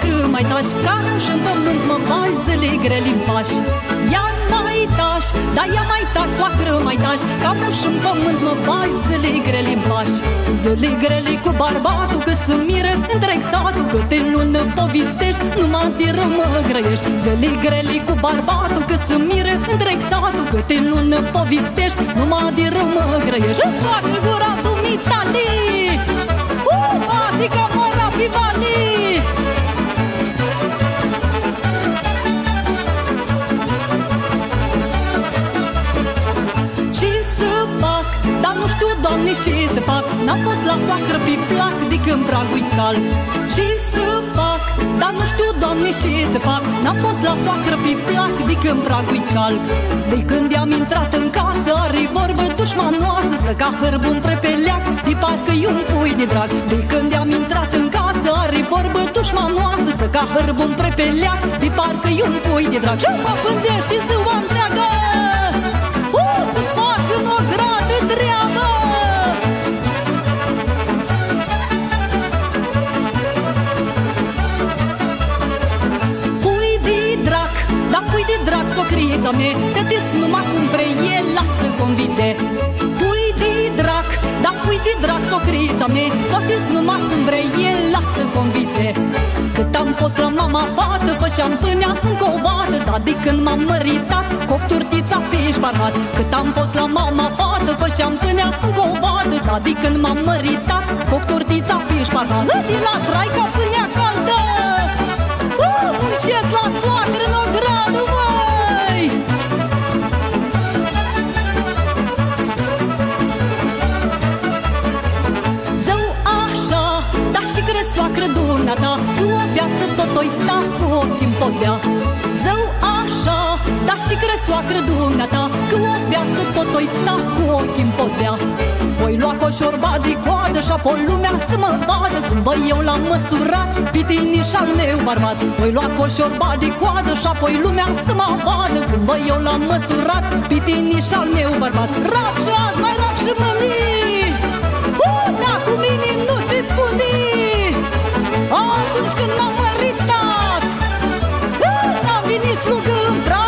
Da ia mai tași, soacră, mai tași Ca și în pământ mă bași Zile grele pași Ia mai tași, da ia mai tași Soacră, mai tași Ca și în pământ mă bași Zile grele pași Zile grele cu barbatul Că să miră întreg satul Că te lună povistești Numai de rău mă grăiești. Zile grele cu barbatul Că să miră întreg satul Că te lună povistești Numai de rău mă grăiești. Îți fac gura tu dar nu știu, Doamne, ce să fac. N-am fost la soacră pe plac de când pragul calc Și să fac, dar nu știu, Doamne, ce să fac. N-am fost la soacră pe plac de când pragul calc De când i-am intrat în casă are vorbă dușmanoasă Stă ca hârbul un prepeleac, de parcă e un pui de drag De când i-am intrat în casă are vorbă dușmanoasă Stă ca hârbul un prepeleac, de parcă e un pui de drag Și mă pândește ziua pui de drac, socrița mea Te des numai cum vrei el, lasă convide Pui de drac, da pui de drac, socrița mea Toate numai cum vrei el, lasă convide Cât am fost la mama fată, făceam pânea în covadă Dar de când m-am măritat, coc turtița pe șparhat Cât am fost la mama fată, făceam pânea în covadă Dar de când m-am măritat, coc turtița pe șparhat De la traica pânea caldă! Uh, mușesc la soacră viață tot o sta cu ochii în podea Zău așa, da și cre soacră dumneata Cu o viață tot o sta cu ochii în podea voi lua coșorba de coadă și apoi lumea să mă vadă Cum bă eu l-am măsurat, pitiniș al meu bărbat. Voi lua coșorba de coadă și apoi lumea să mă vadă Cum bă eu l-am măsurat, pitiniș al meu bărbat. Rap și azi mai прислуга брат.